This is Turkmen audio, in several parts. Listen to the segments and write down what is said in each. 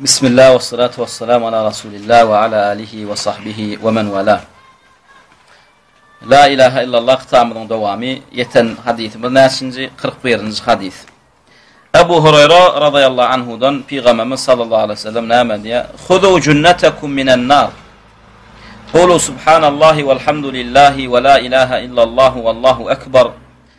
بسم الله والصلاة والسلام على رسول الله وعلى آله وصحبه ومن والاه لا إله إلا الله من دوامي يتن حديث بناسنجي قرق بيرنج حديث أبو هريرة رضي الله عنه دن في غمام صلى الله عليه وسلم نامن خذوا جنتكم من النار قولوا سبحان الله والحمد لله ولا إله إلا الله والله أكبر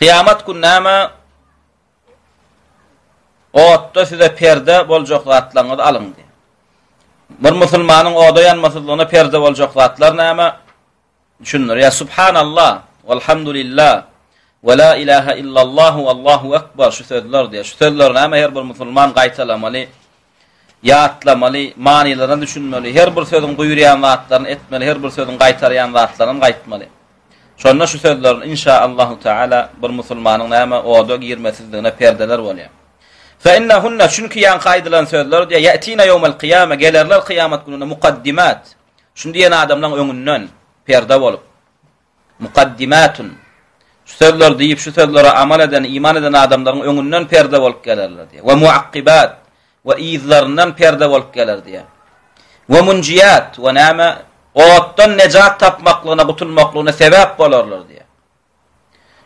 Kyýamat gün näme? Otda size perde boljak zatlaryňyzy alyň diýýär. Bir musulmanyň oda ýanmasyzlygyna perde boljak zatlar näme? Düşündirýär. Subhanallah, walhamdulillah, we la ilaha illallah, wallahu ekber şu sözler diýýär. Şu sözleri näme her bir musulman gaýtalamaly? Ýatlamaly, manylaryna düşünmeli, her bir sözüň buýurýan zatlaryny etmeli, her bir sözüň gaýtarýan zatlaryny gaýtmaly. Şonda şu sözleriň inşa Allahu Taala bir musulmanyň näme oda girmesizligine perdeler bolýar. Fe innehunne çünki ýaňky aýdylan sözler diýýär, ýe'tine ýewmel kyýame gelerler kyýamat gününe mukaddimat şuny diýen adamlaryň öňünden perde bolup. Mukaddimatun, Şu sözleri diýip, şu sözlere amal eden, iman eden adamlaryň öňünden perde bolup gelerler diýýär. We muakkibat, We yzlaryndan perde bolup geler diýýär. We munjiýat, We näme? Otdan nejat tapmaklygyna, gutulmaklygyna sebäp bolarlar diýýär.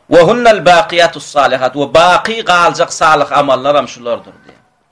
We hunnel bakiýatus salihat, We baky galjak salyh amallaram şulardyr diýýär.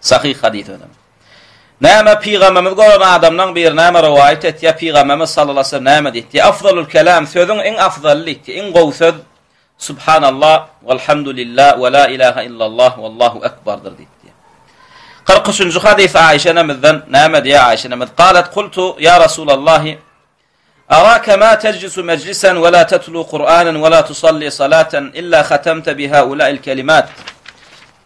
Sahyh hadys özem. Näme Pygamberimiz gören adamdan biri näme rowaýat etýär, Pygamberimiz sallallahu aleyhi ve sellem näme diýdi? Afzalul kelam, sözüň iň afzaly diýdi, iň gowy söz Subhanallah, Walhamdulillah, we la ilaha illallah, Wallahu ekbardyr diýdi. 43-nji hadys Aişe enemizden näme diýýär Aişe enemiz? Galat kultu ya Rasulallahi أراك ما تجلس مجلسا ولا تتلو قرآنا ولا تصلي صلاة إلا ختمت بهؤلاء الكلمات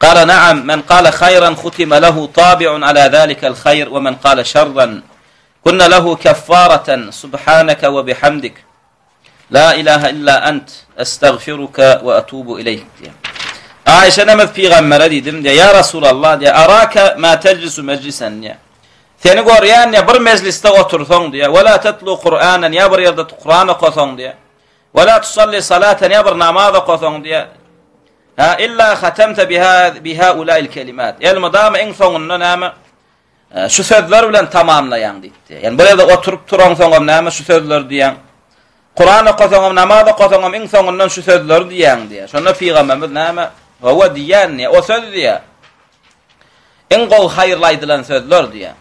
قال نعم من قال خيرا ختم له طابع على ذلك الخير ومن قال شرا قلنا له كفارة سبحانك وبحمدك لا إله إلا أنت أستغفرك وأتوب إليك Ayşe ne peygamber dedim diye يا رسول الله أراك ما تجلس مجلسا diye. Seni görýän diýýär, bir mejlisde otursaň diýýär, wela tetlu Kur'anen ýa bir ýerde Kur'an okasaň diýýär. Wela tusalli salaten ýa bir namaz okasaň diýýär. Ha illa hatamta biha biha ulail kelimat. Elmydama iň soňunda näme? E, şu sözler bilen tamamlaýaň diýdi. Ýani bir ýerde oturyp turaň soňam näme şu sözler diýýän. Kur'an okasaňam, namaz okasaňam iň soňundan şu sözler diýýän diýýär. Şonda pygamberimiz näme? Hawa diýýän diýýär. O söz diýýär. Iň gowy haýyrly aýdylan sözler diýýär.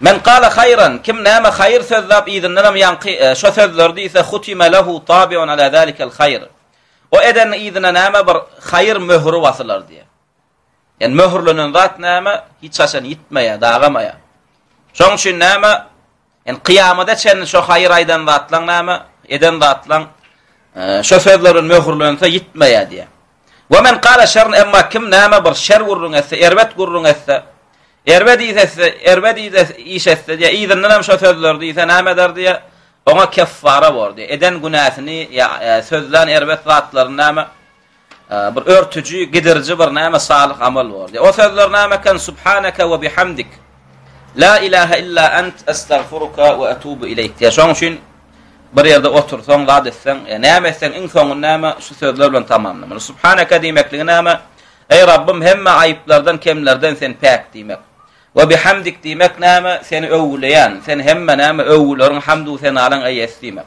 Men gala haýran, kim näme haýyr sözläp yzyndanam ýaňky şo sözleri diýse hutima lehu tabiun ala zalikel haýyr. O edeniň yzyna näme bir haýyr möhüri basylar diýýär. Ýani möhürlenen zat näme hiç haçan ýitmeýär, dagamaýar. Şoň üçin näme Indi kyýamada çenli şo haýyr aýdan zatlaň näme, eden zatlaň şo sözler bilen möhürlense ýitmeýär diýýär. Wa men gala şerrun emma kim näme bir şer gürrüň etse, erbet gürrüň etse, erbet iş etse, erbet iş etse diýýär. Yzyndan hem şo sözler diýse näme eder diýýär. Oňa keffara bor diýýär. Eden günäsini ýa sözlän erbet zatlaryny näme Bir örtüji, gidiriji bir näme salyh amal boldy. O sözler näme eken? Subhanaka we bihamdik. La ilaha illa ant estagfiruka we etubu ileyk. Ya şoň üçin bir ýerde otursaň, zat etseň, e, näme etseň, iň soňun näme şu sözler bilen tamamlamaly. Subhanaka diýmekligi näme? Ey Rabbim, hemme aýyplardan, kemlerden sen päk diýmek. We bihamdik diýmek näme? Seni öwgüleýän, sen hemme näme öwgüleriň hamdu senalaň eýesi diýmek.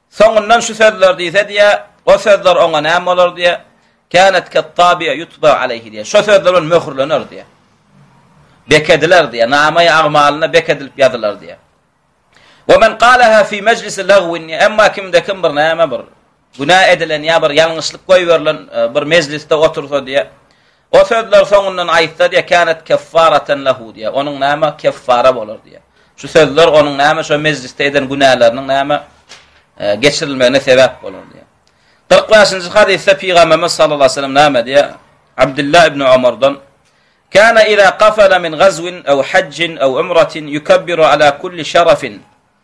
Soňundan şu sözler diýse diýýär, o sözler oňa näme bolar diýýär? Kânet kettabiýe yutba aleyhi diýýär. Şo sözler bilen möhürlener diýýär. Bekediler diýýär. Namaýy agmalynda bek edilip ýazylar diýýär. Ve men kâleha fî meclisi lagwin diýýär. Emma kimde kim bir näme bir günä edilen ýa bir ýalňyşlyk goýberilen e, bir mejlisde otursa diýýär. O sözler soňundan aýtsa diýýär, Kânet keffâreten lehû diýýär, onuň näme, keffara bolar diýýär. Şu sözler onuň näme, şo mejlisde eden günäleriniň näme, geçirilmegine sebäp bolar diýýär. Kyrk bäşinji hadysda Pygamberimiz sallallahu aleýhi we sellem näme diýýär? Abdullah ibn Omardan, Kâne izâ kafele min gazwin ew hajjin ew umratin yukebbiru alâ kulli şarafin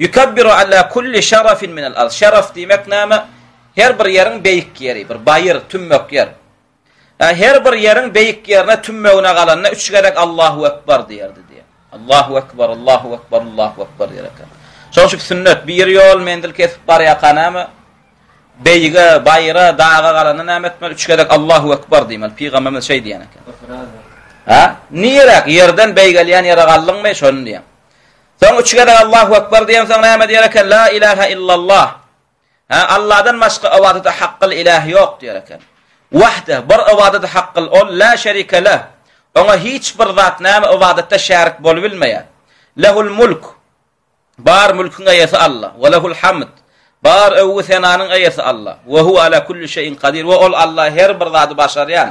Ýukabbiru ala kulli şarafin minel ard, şaraf diýmek näme? Her bir ýeriň beýik ýeri, bir baýyr, tümmek ýer. Her bir ýeriň beýik ýerine tümmegine galanda üç gezek Allahu ekber diýerdi diýýär. Allahu ekber, Allahu ekber, Allahu ekber diýer eken. Şonuň üçin sünnet, bir ýer ýol menzil kesip barýarka näme? Beýige, baýyra, daga galanda näme etmeli? Üç gezek Allahu ekber diýmeli. Pygamberimiz şeý diýen eken. Ha? Niýeräk ýerden beýgelýän ýere galdyňmy? Şony diýýär. Soň üç gezek Allahu ekber diýensoň näme diýer eken? La ilahe illallah. Hä, Alladan başga ybadata hakgyl iläh ýok diýer eken. Wahde, bir ybadata hakgyl ol, la şerike leh. Oňa hiç bir zat näme ybadatda şärik bolubilmeýär. Lehul mulk. Bar mülküň eýesi Allah. We lehul hamd. Bar öwgi-senanyň eýesi Allah. We huwa ala kulli şeýin kadir. We ol Allah her bir zady başarýan.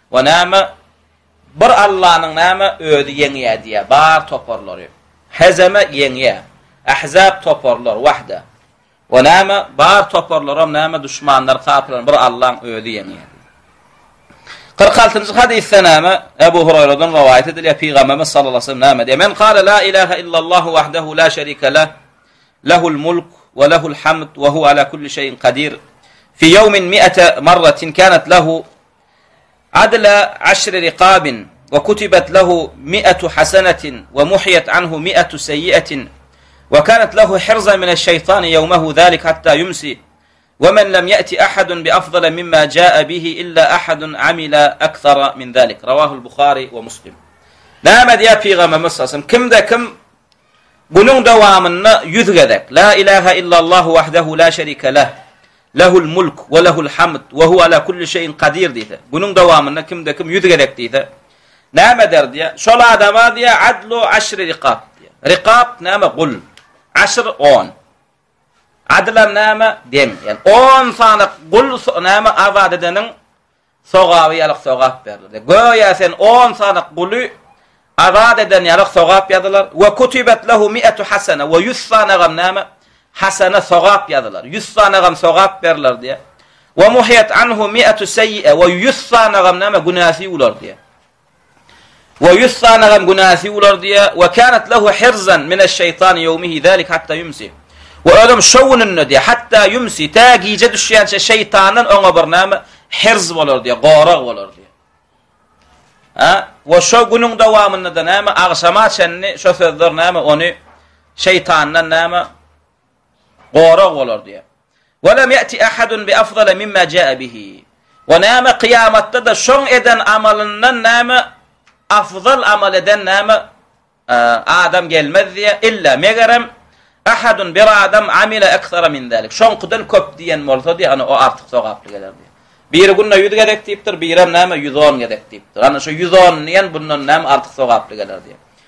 O näme? Bir Allanyň näme özi ýeňýär diýýär, bar toparlary. Hezeme ýeňýär. Ahzab toparlar, wahda. O näme? Bar toparlaram näme duşmanlary, kapyrlary bir Allaň özi ýeňýär. Kyrk altynjy hadysda näme? Ebu Huraýradan rowaýat edilýär, Pygamberimiz sallallahu aleyhi ve sellem näme diýýär? Men kâle la ilahe illallahu wahdehu la şerike leh, lehul mulk ve lehul hamd ve hu ala kulli şeyin kadir. Fi yevmin mi'ete marratin kânet lehu عدل عشر رقاب وكتبت له مئة حسنة ومحيت عنه مئة سيئة وكانت له حرزا من الشيطان يومه ذلك حتى يمسي ومن لم يأت أحد بأفضل مما جاء به إلا أحد عمل أكثر من ذلك رواه البخاري ومسلم نعم يا بيغام مسلم كم ذا كم Günüň dowamynda ýüz gezek, La ilahe illallah wahdehu la şerike leh, lehul mulk we lehul hamd we huve ala kulli şeyin kadir diýse, günüň dowamynda kimde kim ýüz gezek diýse, näme eder diýýär? Şol adama diýýär, Adlu aşri rikap diýýär. Rikap näme? Gul. Aşr on. Adylam näme? Deň. Ýagny on sany gul näme azat edeniň sogaby ýalyk sogap berler. Göýä sen on sanyk guly azat eden ýalyk sogap ýazylar. Ve kutibet lehu mi'etu hasene ve ýüz sanagam näme? Hasene sogap ýazylar. Ýüz sanagam sogap berler diýe. Ve muhiyet anhu mi'etu seyyi'e ve ýüz sanagam näme? Günäsi ýuwlar diýe. We ýüz sanagam günäsi ýuwlar diýýär, we kanat lehu hirzan mineş-şeýtan ýewmihi zalik hatta ýumsi. We özem şo gününde diýýär, hatta ýumsi, tä gije düşýänçä şeýtandan oňa bir näme, hirz bolar diýýär, gorag bolar diýýär. A, we şo günüň dowamynda-da näme, agşama çenli şo sözler näme, ony şeýtandan näme, gorag bolar diýýär. Ve lem yati ahadun bi afdala mimma jaa bihi. Ve näme kyýamatda-da şoň eden amalyndan näme afzal amal eden näme adam gelmez diýýär. Illa megerem ahadun bir adam amile aksara min zalik. Şoňkudan köp diýen bolsa diýýär, ana o artyk sogaply geler diýýär. Biri günde 100 gezek diýipdir, birem näme 110 gezek diýipdir. Ana şu 110 diýen bundan näme artyk sogaply geler diýýär.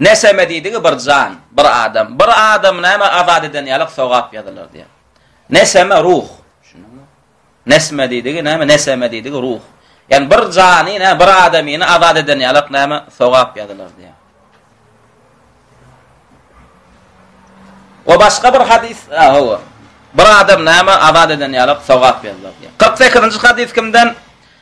Neseme diýdigi bir jan, bir adam. Bir adamy näme azat eden ýalyk sogap ýazylar diýýär. Neseme ruh. Düşündiňmi? Nesme diýdigi näme? Neseme diýdigi ruh. Ýani bir jany, nä bir adamyny azat eden ýalyk näme sogap ýazylar diýýär. O başga bir hadis, aho. Bir adam näme azat eden ýalyk sogap ýazylar diýýär. 48-nji hadis kimden?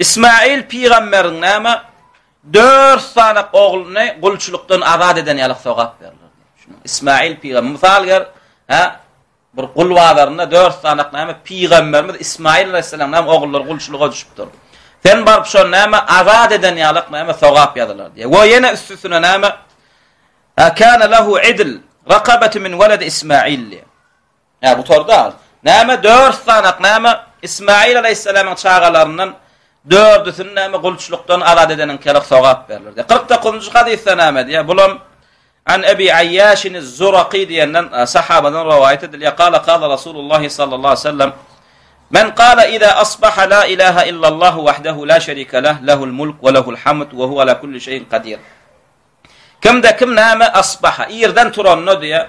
Ismaýyl pygamberiň näme dört sany ogluny gulçulykdan azat eden ýaly sogap berler. Ismaýyl pygamber mysal ger, ha bir gul bazarynda dört sany näme pygamberimiz Ismaýyl aleyhisselam näme ogullary gulçulyga düşüpdir. Sen baryp şony näme azat eden ýaly näme sogap ýazylar diýýär. We ýene üstüne näme Akana lahu idl raqabatu min walad Ismaýyl. Ýa gutardy az. Näme dört sanak näme Ismaýyl alaýhyssalamyň çagalaryndan dördüsini näme gulçlukdan azat edeniň kelek sogap berler. Diýär. 49-njy hadysda näme diýär? Bulam An Abi Aýýaşin Zuraqi diýenden e, sahabadan rowaýat edilýär. Qala qala Rasulullah sallallahu aleyhi ve sellem Men qala iza asbaha la ilaha illallah wahdahu la şerika lah lahul mulk we lahul hamd we huwa ala kulli şeyin kadir. Kimde kim näme asbaha irden turanda diýä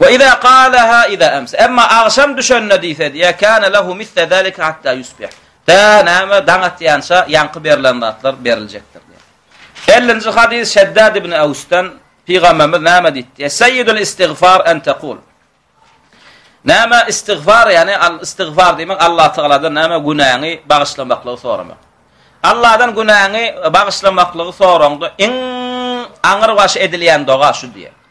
Ve iza qalaha iza amsa. Emma agşam düşende diýse diýýär, kana lehu misle zalika hatta yusbih. Ta näme daň atýança ýaňky berlen zatlar beriljekdir diýýär. Ellinji hadys Şeddad ibn Awsdan Pygamberimiz näme diýdi diýýär? Seyyidul istigfar en tekul. Näme istigfar ýani al istigfar diýmek Allah Tagaladan näme günäňi bagyşlamaklygy soramak. Allahdan günäňi bagyşlamaklygy soraňda iň aňyr baş edilýän doga şu diýýär.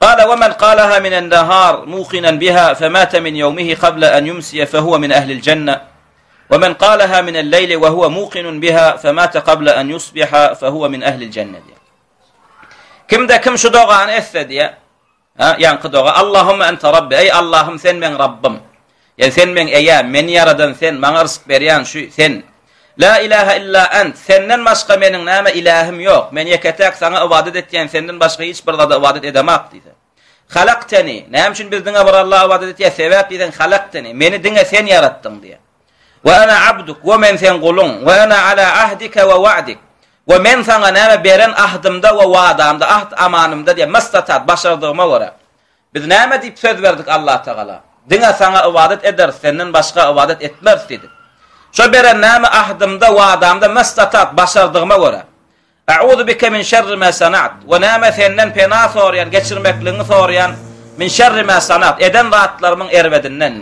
قال ومن قالها من النهار موقنا بها فمات من يومه قبل أن يمسي فهو من أهل الجنة ومن قالها من الليل وهو موقن بها فمات قبل أن يصبح فهو من أهل الجنة كم دا كم شدوغة عن أثد يعني قدوغة اللهم أنت ربي أي اللهم ثن من ربم Eý Sen meň eýäm, meni ýaradan Sen, maňa rysk berýän şu Sen. La ilahe illa ent, Senden başga meniň näme ilähim ýok, men ýeke-täk Saňa ybadat etýän, Senden başga hiç bir zada ybadat edemok diýse. Halakteni, näme üçin biz diňe bir Allaha ybadat etýäs, sebäp diýseň halakteni, meni diňe Sen ýaratdyň diýýär. We ana abduk, we men Seň guluň, we ana ala ahdike we wa'dik, we men Saňa näme beren ahdymda we wadamda, ahd-amanymda diýýär, mastatat, başardygyma görä. Biz näme diýip söz berdik Allatagala? Diňe Saňa ybadat ederis, Senden başga ybadat etmeris diýdik. Şo beren näme ahdymda, wadamda mastatat, başardygyma görä. A'uzu bike min şerri ma sana't, we näme Senden pena soraýan, geçirmekligiňi soraýan, min şerri ma sana't, eden zatlarymyň erbedinden.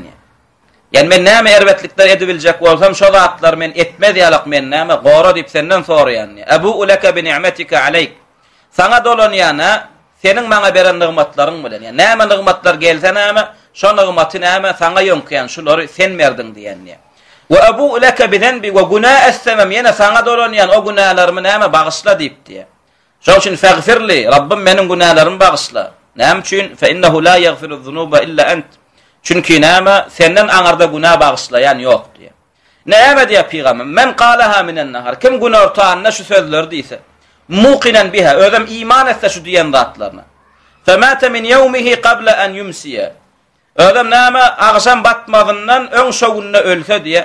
Ýani men näme erbetlikler edibiljek bolsam şo zatlary men etmez ýalak men näme gora diýip senden soraýan ne Abu'u leke bi ni'metike aleýk saňa dolanýan ne seniň maňa beren nygmatlaryň bilen ýani näme nygmatlar gelse näme şo nygmaty näme saňa ýöňkeýän şulary sen berdiň diýen ne we Abu'u leke bi zenbi we günä essemem ýene saňa dolanýan o günälerimi näme bagyşla diýip diýe Şoň üçin fagfirli, Rabbym meniň günälerimi bagyşla. Näme üçin? Fe innehu la yagfiruz zunuba illa ent. Çünki näme? Senden aňarda günä bagyşlaýan ýok diýýär. Näme diýýär pygamber? Men qalaha minen nahar. Kim günortanda şu sözleri diýse, mukinen biha, özüm iman etse şu diýen zatlaryna. Fe mata min yawmihi qabla an yumsiya. Özüm näme? Agşam batmazyndan öň şo günde ölse diýýär.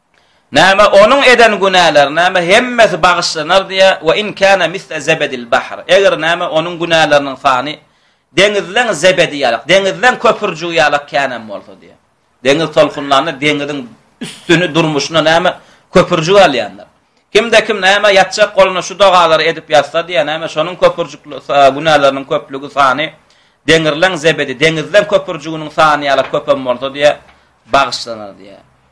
Näme onuň eden günäleri näme hemmesi bagyşlanar diýýär, we in kana misle zebedil bahr, eger näme onuň günäleriniň sany deňizleň zebedi ýalak, deňizleň köpürjigi ýalak kän hem bolsa diýýär. Deňiz tolkunlanda deňiziň üstüni durmuşyna näme köpürjik alýandyr. Kimde kim näme ýatjak goluna şu dogalary edip ýatsa diýýär, näme şonuň köpürjik günäleriniň köplügi sany deňirleň zebedi, deňizleň köpürjiginiň sany ýalak köp hem bolsa diýýär, bagyşlanar diýýär.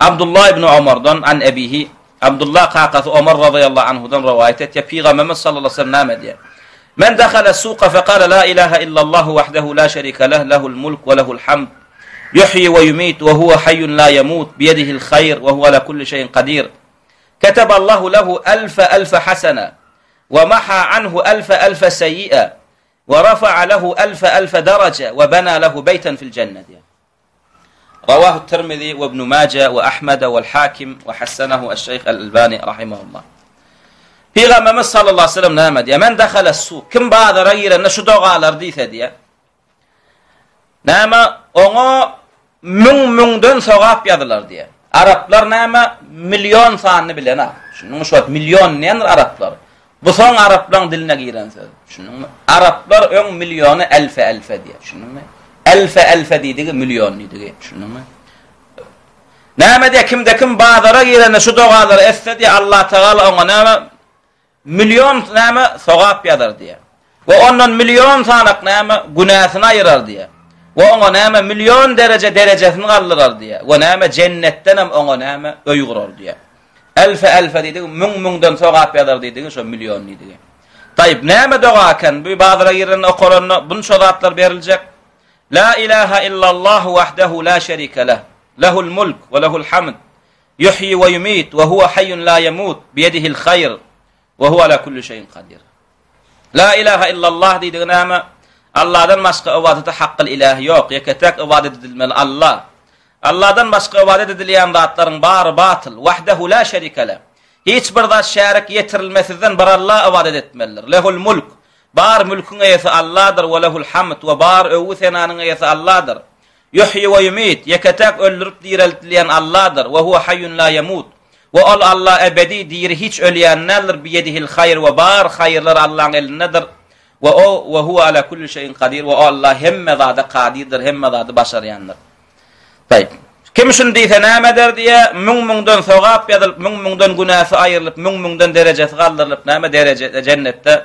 عبد الله بن عمر عن أبيه عبد الله قاقث عمر رضي الله عنه دن روايته يبيغ محمد صلى الله عليه وسلم دي. من دخل السوق فقال لا إله إلا الله وحده لا شريك له له الملك وله الحمد يحيي ويميت وهو حي لا يموت بيده الخير وهو على كل شيء قدير كتب الله له ألف ألف حسنة ومحى عنه ألف ألف سيئة ورفع له ألف ألف درجة وبنى له بيتا في الجنة Rawahu At-Tirmizi we Ibnu Maja we Ahmada wal Hakim we hassanahu aş-Şeýh Al-Albani rahimahullah. Pygamberimiz sallallahu aleyhi ve sellem näme diýýär? Men dahala su. Kim bazara girende şu dogalar diýse diýýär. Näme oňa müň müňden sogap ýazylar diýýär. Araplar näme million sanyny bilenä. Şunuň şu wagt million näme araplar. Bu soň araplaň diline giren söz. Düşündiňmi? Araplar öň milyony elfe elfe diýýär. Düşündiňmi? Elfe elfe diýdigi milyon diýdigi. Düşündiňmi? Näme diýýär? Kimde kim bazara girende şu dogalary etse diýýär, Allah Taala oňa näme? Milyon näme? Sogap ýazar diýýär. We ondan million sanak näme, günäsini aýyrar diýýär. We oňa näme, million dereje, derejesini galdyrar diýýär. We näme, jennetden hem oňa näme, öý gurar diýýär. Elfe elfe diýdigi, müň müňden sogap ýazar diýdigi, şo million diýdigi. Taýyp, näme doga eken bu, bazara girende, okalanda, bunça zatlar beriljek. La ilaha illallahu wahdahu la şerike leh, lehul mulk we lehul hamd, yuhyi we yumit we huwa hayyun la yamut, biyedihil hayr, Wa huwa ala kulli şeýin kadir. La ilaha illallah diýdigi näme? Allahdan başga ybadata hakgyl ilah ýok, ýeke-täk ybadat edilmeli Allah. Allahdan başga ybadat edilýän zatlaryň bary batyl. Wahdahu la şerike leh. Hiç bir zat şärik ýetirilmesizden bir Allah ybadat etmelidir. Lehul mulk. Bar mülküň eýesi Allahdyr we lehul hamd we bar öwgi-senanyň eýesi Allahdyr. Yuhyi we yumit, ýeke-täk öldürip direltleýän Alladyr, we huwe haýýun la ýamut, we ol, Alla, ebedi diri hiç ölýän däldir, biýedihil haýr, we bar haýyrlar Allaň elindedir, we O, we huwe ala kulli şeýin kadir, we O, Alla, hemme zada kadirdir, hemme zady başarýandyr. Taýyp. Kim şuny diýse näme eder diýýär, müň-müňden sogap ýazylyp, müň-müňden günäsi aýrylyp, müň-müňden derejesi galdyrylyp, näme dereje, jennetde,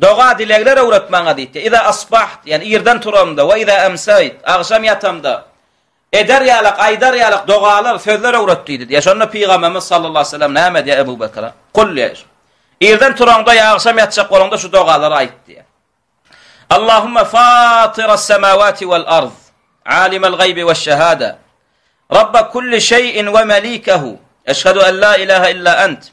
Doga-dilegler öwret maňa diýdi. Iza asbaht, ýagny irden turamda, we iza emsayt, agşam ýatamda, eder ýalak, aýdar ýalak dogalar, sözler öwret diýdi, diýýär. Şonda Pygamberimiz sallallahu aleyhi ve sellem näme edýär Ebu Bekre? Kul, diýýär. Irden turaňda ýa agşam ýatjak bolaňda şu dogalary aýt, diýýär. Allahumma fatiras semawati wal ard, alimal gaybi ve şehada, Rabba kulli şeyin ve melikehu, eşhedü en la ilahe illa ent,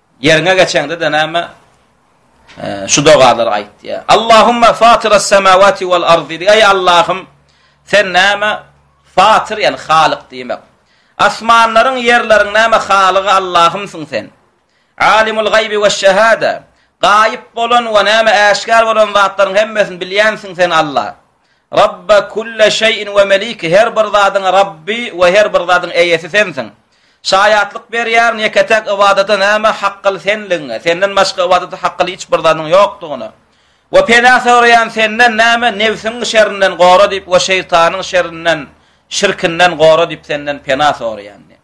Ýeriňe geçeňde-de näme? Şu dogalary aýt diýýär. Allahumma fatiras semawati wal ardi. Eý Allahym, sen näme? Fatir, ýani halyk diýmek. Asmanlaryň, ýerleriň näme halygy Allahymsyň sen. Alimul gaýbi we şehada. Gaýyp bolan we näme äşgär bolan zatlaryň hemmesini bilýänsiň sen Allah. Rabba kulle şeýin we meliki, her bir zadyň Rabby we her bir zadyň eýesi Sensiň. Şaýatlyk berýärin ýeke-täk ybadata näme hakgyl Senligiňe, Senden başga ybadata hakgyl hiç bir zadyň ýokdugyna. We pena soraýan Senden näme nebsiň şerrinden gora diýip we şeýtanyň şerrinden, şirkinden gora diýip Senden pena soraýan diýip.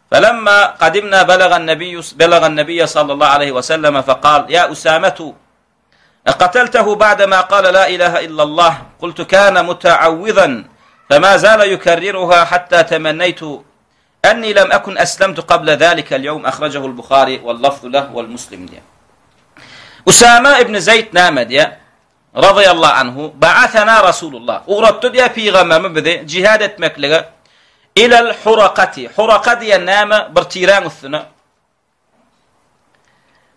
فلما قدمنا بلغ النبي بلغ النبي صلى الله عليه وسلم فقال يا أسامة قتلته بعدما قال لا إله إلا الله قلت كان متعوذا فما زال يكررها حتى تمنيت أني لم أكن أسلمت قبل ذلك اليوم أخرجه البخاري واللفظ له والمسلم دي. أسامة ابن زيد نام دي Razyýallahu anhu, Ba'asana Rasulullah, ugratdy diýýär Pygamberimiz bizi jihad etmeklige ilel hurakati, huraka diýen näme, bir tiräň üstüne.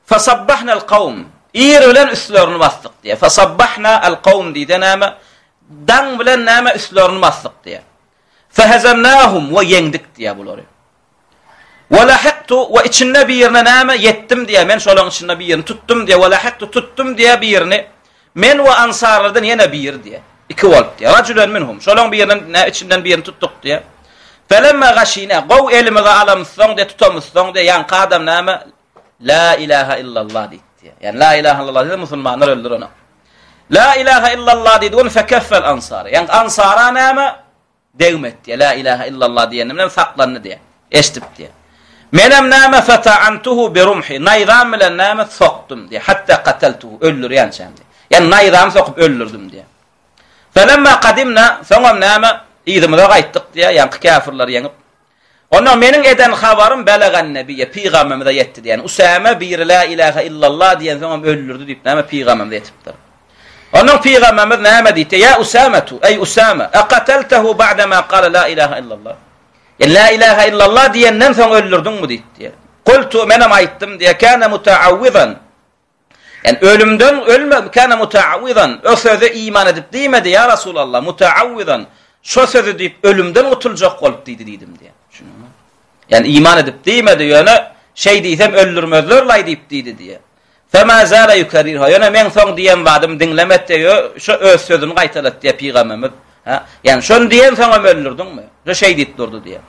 Fasabbahnal kawm, ir bilen üstlerini basdyk diýýär. Fasabbahna al kawm diýde näme, daň bilen näme üstlerini basdyk diýýär. Fehezemnahum we ýeňdik diýýär bulary. Welahektu we içinde birine näme ýetdim diýýär. Men şolaň içinde birini tutdum diýýär. Welahektu tutdum diýýär birini. Men we ansarlardan ýene biri diýýär. Iki bolup diýýär. Rajulen minhum. Şolaň birinden nä içinden birini tutduk diýýär. Felemma gaşina gow elimize alamyzsoň de tutamyzsoň de ýaňky adam näme? La ilaha illallah diýdi. Ýani la ilaha illallah diýdi musulmanlar öldür onu. La ilaha illallah diýdi ony fekaffal ansar. Ýani ansara näme? Degme et diýýär. La ilahe illallah diýenim bilen saklandy diýýär. Eşidip diýýär. Menem näme fataantuhu bi rumhi. Naýzam bilen näme sokdum diýýär. Hatta kataltuhu öldürýänçäm diýýär. Ýani naýzamy sokup öldürdim diýýär. Felemma kadimna soňam näme yzymyza gaýtdyk diýýär. Ýaňky käfirleri ýeňip. Onda meniň eden habarym belegannebiýe, pygamymyza ýetdi diýen. Usama biri la ilaha illallah diýensoňam öldürdi diýip näme pygamymyza ýetipdir. Ondan pygamymyz näme diýdi? Ýa Usamatu, eý Usama, aqataltahu ba'da ma qala la ilaha illallah. Ýa la ilaha illallah diýenden soň öldürdiňmi diýdi. Qultu, menem aýtdym diýe, kana mutaawwidan. Ýani ölümden ölmedi kana mutaawizan o söze iman edip diýmedi ýa Resulallah mutaawizan şo sözi diýip ölümden gutuljak bolup diýdi diýdim diýen. Şunuňmy? Ýani iman edip diýmedi ýöne şeý diýsem öldürmezler laý diýip diýdi diýen. Fema zala yukarir ha ýöne men soň diýen zadym diňlemet diýe şo öz sözüni gaýtalat diýe pygamberimiz. Ha? Ýani şony diýen soň hem öldürdiňmi? Şo şeý diýip durdy diýen.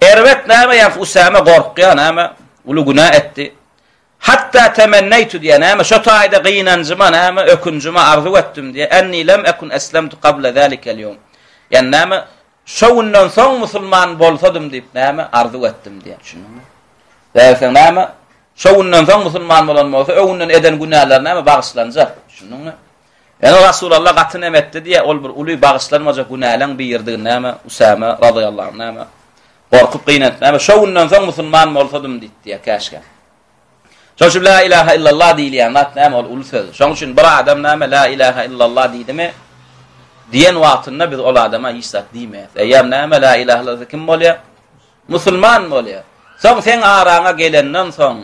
Erbet näme ýa Usama gorkýa näme? Uly günä etdi. Hatta temenneytu diýýär, näme, şo taýda gynanjyma, näme, ökünjime arzuw etdim diýýär, enni lem ekun eslemtu gable zalikel ýewm. Ýagny näme, şo günden soň musulman bolsadym diýip, näme, arzuw etdim diýýär, düşündiňmi? Bärsem näme, şo günden soň musulman bolan bolsa, öňünden eden günäleri näme, bagyşlanjak, düşündiňmi? Ene Rasulalla gaty näme etdi diýýä, ol bir uly bagyşlanmajak günäleň birdigini näme Usama razyýallahu anh näme gorkup gynanyp näme şo günden soň musulman bolsadym diýip diýýä käşgä. Şoň üçin la ilaha illallah diýilýän zat näme ol uly söz. Şoň üçin bir adam näme la ilaha illallah diýdimi diýen wagtynda biz ol adama hiç zat diýmeýäs. Eýýäm näme la ilaha illallah kim bolýar? Musulman bolýar. Soň sen araňa gelenden soň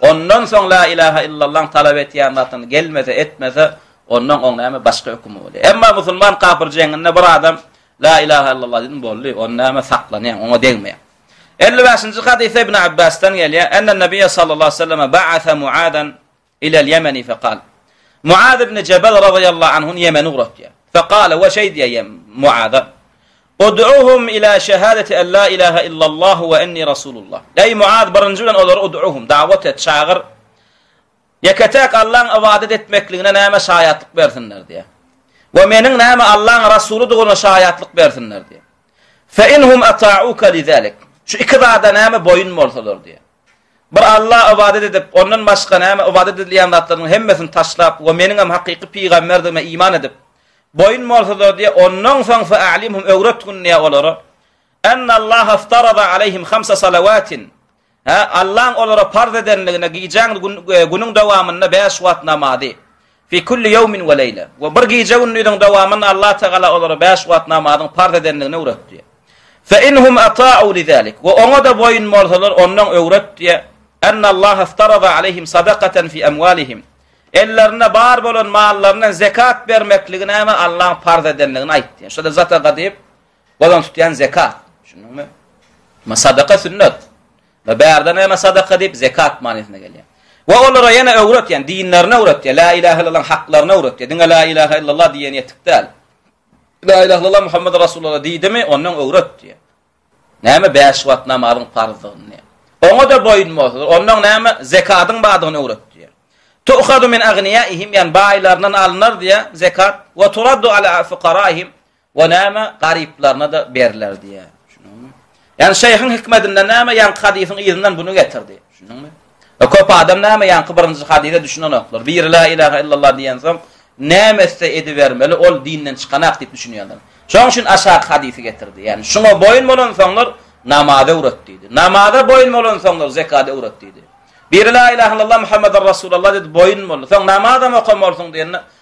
Ondan soň la ilaha illallaň talap etýän zatyny gelmese, etmese, ondan oň näme başga hökümi bolýar. Emma musulman kapyr jeňinde bir adam la ilaha illallah diýdi, boldy, on näme saklanýaň, oňa degmeýäň. 55-nji hadysda Ibn Abbasdan gelýär, Enne Nebiýe sallallahu aleyhi ve selleme ba'asa Muadan ilel Yemeni fekal. Muad ibn Jebel radıyallahu anhun Yemeni ugratýar. Fekale ve şey diýýär Muada. Ud'uhum ila şehadeti en la ilaha illallah we enni rasulullah. Eý Muaz, birinji bilen olary ud'uhum, dawat et, çagyr. Ýeke-täk Allaň ybadat etmekligine näme şaýatlyk bersinler diýýär. We meniň näme Allaň rasulydygyna şaýatlyk bersinler diýýär. Fe inhum ata'uka li zalik. Şu iki zada näme boýun bolsalar diýýär. Bir Alla ybadat edip, Ondan başga näme ybadat edilýän zatlaryň hemmesini taşlap we Meniňem hakyky pygamberdigime iman edip, boýun bolsalar diýe, onnoň soň fe'alimhum öwretgin diýe olara, Ennallaha iftarada aleýhim hamsa salawatin, Hä, Allaň olara parz edenligine gijäň, günüň dowamynda bäş wagt namazy, Fi kulli ýewmin we leýle. We bir gije-gündiziň dowamynda Allah Tagala olara bäş wagt namazyň parz edendigini öwretdi. Fe in hum ata'u li zalik. We oňa-da boýun bolsalar, ondan öwretdi. Ennallah iftarada aleyhim sadakaten fi emwalihim. Ellerinde bar bolan mallaryndan zekat bermekligi näme Allaň parz edendigini aýtdy. Şo-da zataga diýip, bolan tutýan zekat. Düşündiňmi? Ma sadaka sünnet. We bärde näme sadaka diýip, zekat manysyna gelýär. We olara ýene öwret, ýagny dinlerini öwret, ýa la ilahe illallahyň haklaryny öwret, ýa diňe la ilahe illallah diýen ýetik däl. La ilahe illallah Muhammed Rasulullah diýdimi, ondan öwret diýýär. Näme bäş wagt namazyň parzdygyny. Oňa-da boýun bolsa, ondan näme zekatyň bardygyny öwret diýýär. Tu'khadu min agniýaihim, ýagny baýlaryndan alnar diýýär zekat. We turaddu ala fuqaraihim, O näme garyplaryna-da berler diýýär. Düşündiňmi? Ýani şeýhiň hikmetinden näme ýaňky hadysyň yzyndan bunu getirdi. Düşündiňmi? E köp adam näme ýaňky birinji hadysa düşünenoklar. Biri la ilaha illallah diýen soň näme etse edibermeli, ol dinden çykanak diýip düşünýärler. Şoň üçin aşak hadysy getirdi. Ýani şuňa boýun bolan soňlar namazy öwret diýdi. Namaza boýun bolan soňlar zekady öwret diýdi. Biri la ilaha illallah Muhammedur Rasulullah diýdi, boýun boldy. Soň namazam okamalsyň diýende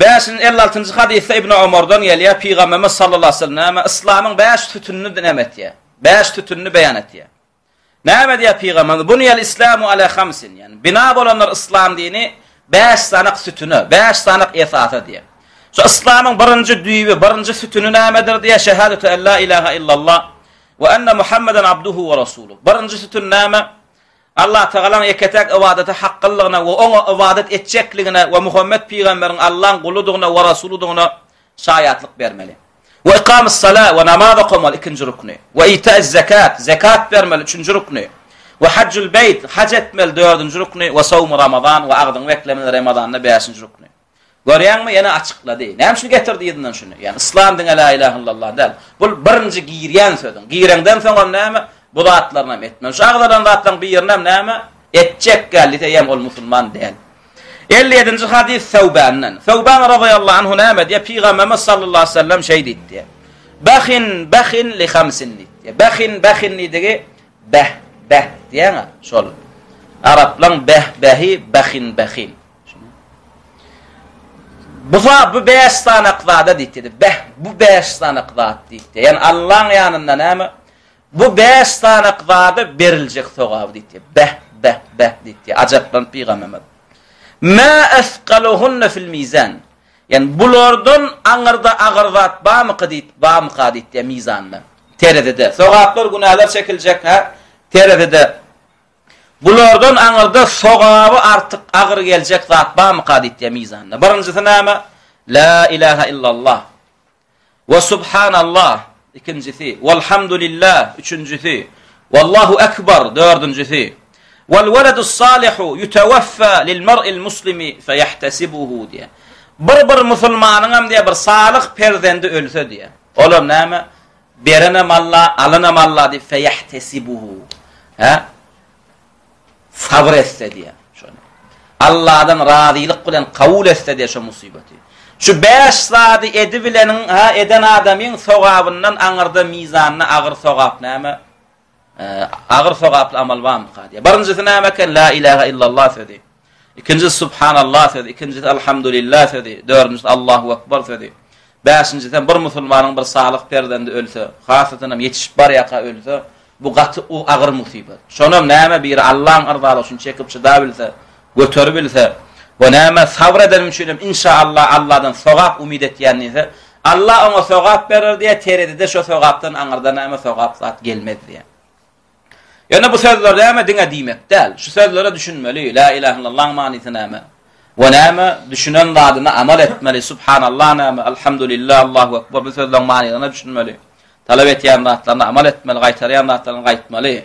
Bäş ýüz elli altynjy hadysda Ibni Omardan gelýär, Pygamberimiz sallallahu aleýhi we sellem näme, yslamyň bäş sütünini näme etýär? Bäş sütünini beýan etýär. Näme diýýär Pygamberimiz? Buniyal islamu ala hamsin, ýani bina bolanlar yslam dini bäş sanak sütüne, bäş sanak esasa diýýär. Şu yslamyň birinji düýbi, birinji sütüni nämedir diýýär? Şehadetu en la ilaha illallah we enne Muhammeden abduhu we rasuluh. Birinji sütün näme? Allatagalaň ýeke-täk ybadata haklylygyna we Oňa ybadat etjekligine we Muhammet pygamberiň Allaň guludygyna we rasulydygyna şaýatlyk bermeli. We ykamy sala we namaz okamaly, ikinji rukny. We itaý zekat, zekat bermeli, üçünji rukny. We hajjul beýt, haj etmeli, dördünji rukny. We sawmy ramazan we agzyňy beklemeli, ramazanda, bäşinji rukny. Görýäňmi, ýene açyklady. Näme üçin getirdi yzyndan şuny? Ýani yslam diňe la ilaha illallah däl. Bul birinji girýän sözüň. Gireňden soňam näme? Bu zatlaryny hem etmeli. Şu agzalan zatlaryň birini hem näme? Etjek däl diýse ýem ol musulman däl. Elli ýedinji hadys Sawbandan. Sawban razyýallahu anhu näme diýýär? Pygamberimiz sallallahu aleyhi we sellem şeý diýip diýýär. Bahin bahin li hamsin diýip diýýär. Bahin bahin diýdigi beh beh diýýäňä şol. Araplaryň beh behi bahin bahin. Buza bu bäş sanak zada diýdi. Beh, bu bäş sanak zat diýdi. Ýani Allaň ýanynda näme? Bu bäş sanak zada beriljek sogap diýdi. Beh, beh, beh diýdi. Ajaplan pygamberimiz. Ma asqaluhunna fil mizan. Ýani bulardan aňyrda agyr zat barmyka diýdi, barmyka diýdi mizanda. Terezede. Sogaplar günäler çekiljek ha. Terezede. Bulardan aňyrda sogaby artyk agyr geljek zat barmyka diýýär mizanda. Birinjisi näme? La ilaha illallah. Wa subhanallah. Ikinjisi. Walhamdulillah. Üçünjisi. Wallahu akbar. Dördünjisi. Wal waladus salihu yutawaffa lil mar'il muslimi fayahtasibuhu diýýär. Bir bir musulmanyň hem diýýär bir salyh perzendi ölse diýýär. Olam näme? Berenem Alla, alanem Alla diýip feýahtesibuhu. Hä? Sabyr etse diýýär. Şony. Alladan razylyk bilen kabul etse diýýär şu musybaty. Şu bäş zady edibileniň, hä, eden adamyň sogabyndan aňyrda mizanda agyr sogap näme? Agyr sogaply amal barmyka diýýär. Birinjisi näme eken? La ilaha illallah sözi. Ikinjisi subhanallah sözi, ikinjisi alhamdulillah sözi, dördünjisi Allahu akbar sözi. Bäşinjisi hem bir musulmanyň bir salyh perzendi ölse, hasadan hem ýetişip barýaka ölse, bu gaty agyr musibat. Şonam näme biri Allahyň arzalygy üçin çekip çydabilse, Göteribilse, bu näme? Sabr edenim üçinem, inşa Allah, Alladan sogap umyt etýän diýse, Allah oňa sogap berer diýýär, terezide şo sogapdan aňyrda näme sogap zat gelmez diýýär. Ýöne bu sözler näme diňe diýmek däl. Şu sözlere düşünmeli. La ilahe illallah manysy näme? We näme düşünen zadyna amal etmeli. Subhanallah näme? Alhamdulillah, Allahu ekber. Bu sözleriň manysyna düşünmeli. Talap etýän zatlaryna amal etmeli, gaýtarýan zatlaryny gaýtmaly.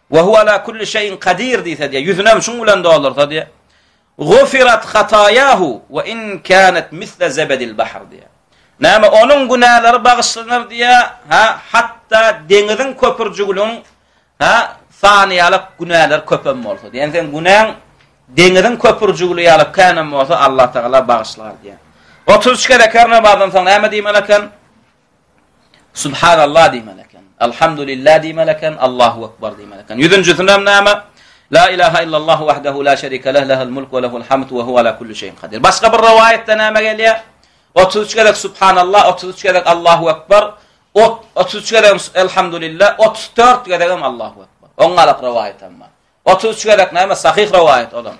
Wa huwa ala kulli şeýin kadir diýse diýe, ýüzünem şuň bilen doldursa diýe. Gufirat hatayahu wa in kanat misla zabadil bahr diýe. Näme onuň günäleri bagyşlanar diýe, ha hatda deňiziň köpürjiginiň ha sanyýalyk günäler köpem bolsa diýe. Ýani sen günäň deňiziň köpürjigini ýaly känem bolsa Allah tagala bagyşlar diýe. 33 kere kerna bardan soň näme diýmeli eken? Subhanallah diýmeli eken. Elhamdülillah diýmeli eken. Allahu ekber diýmeli eken. Ýüzünjisini hem näme? La ilaha illallah wahdahu la şerika leh lehul mulk we lehul hamd we huwa ala kulli şeyin kadir. Başga bir rivayetde näme gelýär? 33 gezek subhanallah, 33 gezek Allahu ekber, 33 gezek elhamdülillah, 34 gezek hem Allahu ekber. Oňa alak rivayet hem bar. Otuz üç gezek näme sahyh rowaýat olam.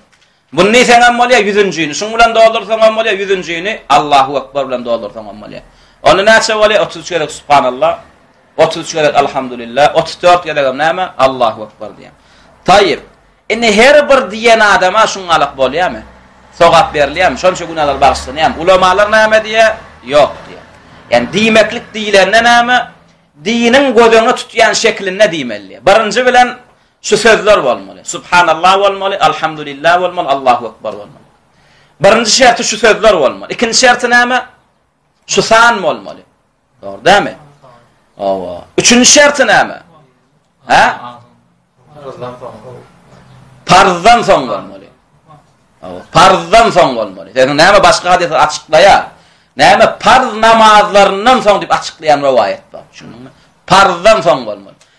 Muny diýseňem bolýar ýüzünjini. Şuň bilen doldursaňam bolýar ýüzünjini. Allahu ekber bilen doldursaňam bolýar. Onda näçe bolýar? Otuz üç gezek subhanallah. Otuz üç gezek elhamdülillah. Otuz dört gezegem näme? Allahu ekber diýen. Taýyp. Indi her bir diýen adama şuň galyk bolýarmy? Sogap berilýärmi? Şoň üçin günäler bagşlanýarmy? Ulamalar näme diýýär? Ýok diýýär. Ýani diýmeklik diýilende näme? Diniň gözüňe tutýan şeklinde diýmeli. Birinji bilen Şu sözler bolmaly, Subhanallah bolmaly, Alhamdulillah bolmaly, Allahu Ekber bolmaly. Birinji şerti şu sözler bolmaly. Ikinji şerti näme? Şu san bolmaly. Dogry dämi? Awa. Üçünji şerti näme? Hä? Farzdan soň. Farzdan soň bolmaly. Awa. Farzdan soň bolmaly. Sen näme başga hadysy açyklaýar? Näme farz namazlaryndan soň diýip açyklaýan rowaýat bar. Şunuň. Farzdan soň bolmaly.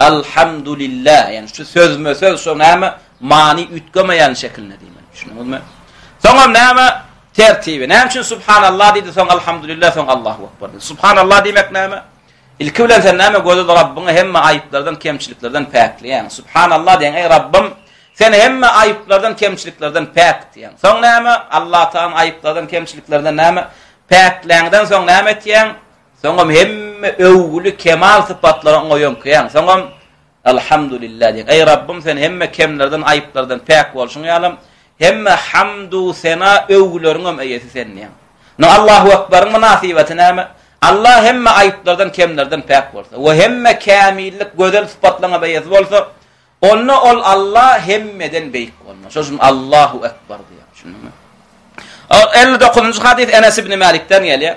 Alhamdulillah, ýani şu sözme söz şo näme many üýtgemeýän şekilde diýmek. Düşündiňizmi? Soňam näme tertibi? Näme üçin subhanallah diýdi, soň alhamdulillah, soň Allahu akbar diýdi. Subhanallah diýmek näme? Ilki bilen sen näme gözel Rabbyňy hemme aýyplardan, kemçiliklerden päkleýän. Subhanallah diýen, eý Rabbym, sen hemme aýyplardan, kemçiliklerden päk diýen. Soň näme? Allah taýan aýyplardan, kemçiliklerden näme? Päkläňden soň näme etýän? Soňam hemme öwgüli kemal sypatlary oňa ýöňkeýäň. Soňam Elhamdulillah diýiň. Eý Rabbym, sen hemme kemlerden, aýyplardan päk bolşuň ýalym, hemme hamdu sena, öwgüleriňem eýesi sen diýiň. Indi Allahu Ekberiň mynasybaty näme? Allah hemme aýyplardan, kemlerden päk bolsa we hemme kämillik, gözel sypatlaryňam eýesi bolsa, onda ol Allah hemmeden beýik bolmaly. Şonuň üçin Allahu Ekber diýiň. Düşündiňmi? 59-njy hadys Enes ibn Malikden gelýär.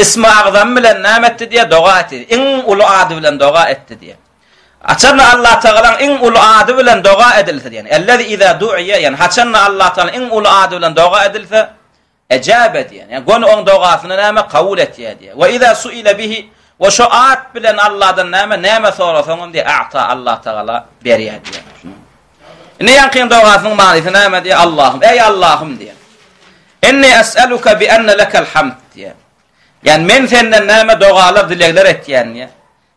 Ismi Agzamy bilen näme etdi diýýär? Doga etdi. Iň uly ady bilen doga etdi diýýär. Haçanda Allatagalaň iň uly ady bilen doga edilse diýýär. Ellezî izâ du'iýe, ýagny haçanda Allatagalaň iň uly ady bilen doga edilse, ejâbe diýýär. Ýagny göni oň dogasyny näme kabul etýär diýýär. Ve izâ su'ile bihi, we şo at bilen Alladan näme, näme sorasaňam diýýär, a'ta, Allatagala berýär diýýär. Indi ýaňkyň dogasynyň manysy näme diýýär? Allahym, eý Allahym diýýär. Inni es'eluke bi enne lekel hamd diýýär. Ýani men senden näme dogalar, dilegler etýän diýýär.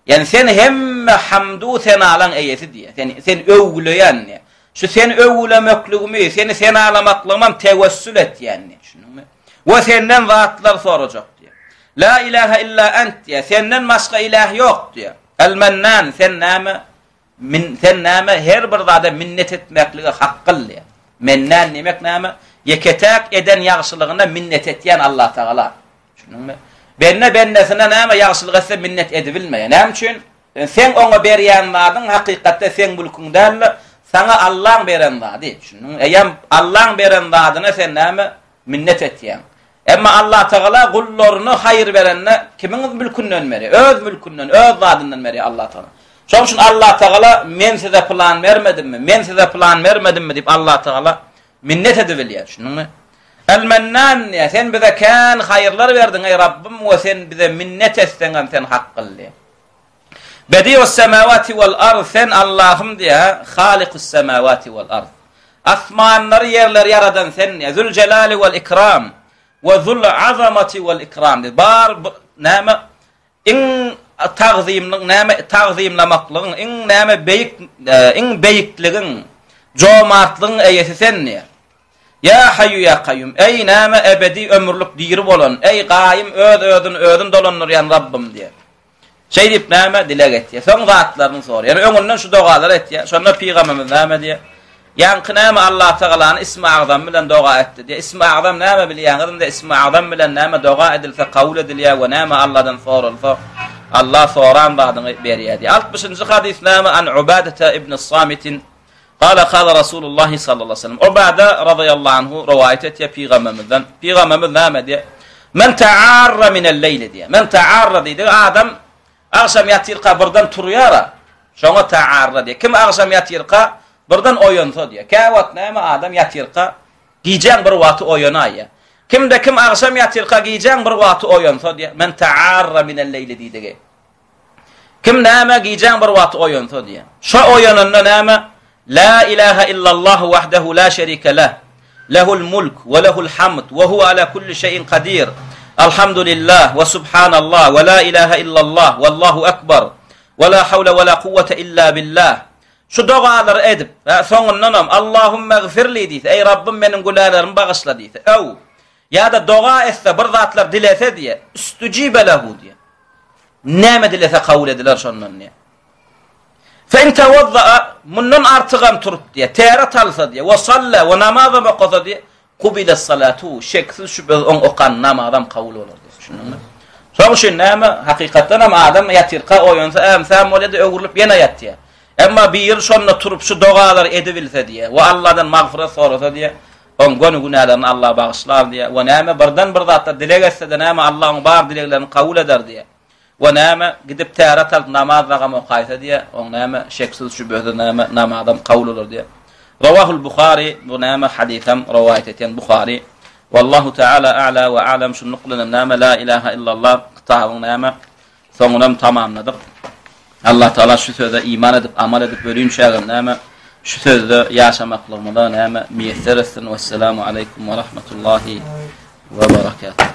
Ýani sen hemme hamdu senalaň eýesi diýýär. Sen sen öwgüleýän diýýär. Şu sen öwgülemekligimi, seni senalamaklygym tewessül etýän diýýär. Düşündiňmi? Wa senden zatlar sorajak diýýär. La ilaha illa ent diýýär. Senden başga ilah ýok diýýär. El mennan sen näme? Min, sen näme her bir zada minnet etmeklige hakgylly? Mennan diýmek näme? Ýeke-täk eden ýagşylygyna minnet etýän Allatagala. Düşündiňmi? Bende bendesine näme ýagşylyk etse minnet edibilmeýär. Näme üçin? Sen oňa berýän zadyň hakykatda seň mülküň däl-de, saňa Allaň beren zady. Düşündiňmi? Eýýäm Allaň beren zadyna sen näme minnet etýäň? Emma Allatagala gullaryna haýyr berende kimiň mülkünden berýär? Öz mülkünden, öz zadyndan berýär Allatagala. Şonuň üçin Allatagala men size pylan bermedimmi, men size pylan bermedimmi diýip Allatagala minnet edip bilýär, düşündiňmi? El-Mennan diýýär, sen bize kän haýyrlar berdiň eý Rabbym we sen bize minnet etseňem sen hak kyldy. Bediussemawati wal ard, Sen Allahym diýýä, Halykussemawati wal ard. Asmanlary, ýerleri ýaradan Sen diýýä, Züljelali wal ikram, we zul azamati wal ikram diýýä. Bar näme iň tagzymlyň, näme tagzymlamaklygyň, iň näme beýik, iň beýikligiň, jomartlygyň eýesi Sen diýýä. Ýa Haýýu ýa Kaýýum, eý näme ebedi ömürlik diri bolan, eý Gaýym öz-özüni özün dolandyrýan Rabbym diýýä. Şeýdip näme? Dileg etýär. Soň zatlaryny soraýar. Ýöne öňünden şu dogalary etýär. Şonda pygamberimiz näme diýýär? Ýaňky näme Allatagalany ismi agzamy bilen doga etdi diýýär. Ismi agzam näme bilýäňizmide ismi agzam bilen näme doga edilse kabul edilýär we näme Alladan soralsa Allah soran zadyňy berýär diýýär. Altmyşynjy hadys näme an Ubadete ibn Samitin Gala Gala Rasulullahi sallallahu aleyhi ve sellem. Obada radıyallahu anhu rivayet etýär Pygamberimizden. Pygamberimiz näme diýär? Men ta'arra minel leýli diýär. Men ta'arra diýdi adam agşam ýatyrka birden turýar. Şoňa ta'arra diýär. Kim agşam ýatyrka birden oýansa diýär. Kä wagt näme adam ýatyrka gijäň bir wagty oýanaýýar. Kimde kim agşam ýatyrka gijäň bir wagty oýansa diýär. Men ta'arra minel leýli diýdi. Kim näme gijäň bir wagty oýansa diýýär. Şo oýananda näme? La ilaha illallah wahdahu la şerike leh. Lehul mulk we lehul hamd we huwa ala kulli şeyin kadir. Alhamdulillah we subhanallah we la ilaha illallah wallahu ekber. We la havle we la kuvvete illa billah. Şu dogalary edip, soňundanam Allahümme gfirli diýse, eý Rabbym meniň günälerimi bagyşla diýse. Öw! Ýa-da doga etse, bir zatlar dilese diýe. Üstücibe lehu diýe. Näme dilese kabul ediler şondan diýe. Fein tawazza'a mundan artygam turup diýe. Täre talsa diýe. Wa salla wa namaza maqasa diýe. Qubila salatu şeksiz şübhesiz on okan namazam kabul bolar diýe. Şundan. Soň şu näme? Hakykatdan hem adam ýatyrka oýansa, ämsam bolýar, öwrülip ýene ýatýar. Emma bir ýyl şonda turup şu dogalar edibilse diýe. Wa Allahdan magfyrat sorasa diýe. Oň göni günälerini Alla bagyşlar diýýär. We näme birden bir zatlar dileg etsede näme Alla oň bar dileglerini kabul eder diýýär. We näme gidip täre atalyp namaz dagam okaýsa diýýär, oň näme şeksiz şübhesiz näme namazam kabul bolar diýýär. Rawahul Buhari bu näme hadysam rowaýat etýän Buhari. Wallahu taala a'la we a'lam şunluk bilen näme la ilaha illallah kitabyň näme Soňunam tamamladyk. Allah Taala şu söze iman edip, amal edip ölünçägem näme, şu sözde ýaşamaklygymyza näme miýesser etsin. Wessalamu aleýkum we rahmetullahi we berekatuh.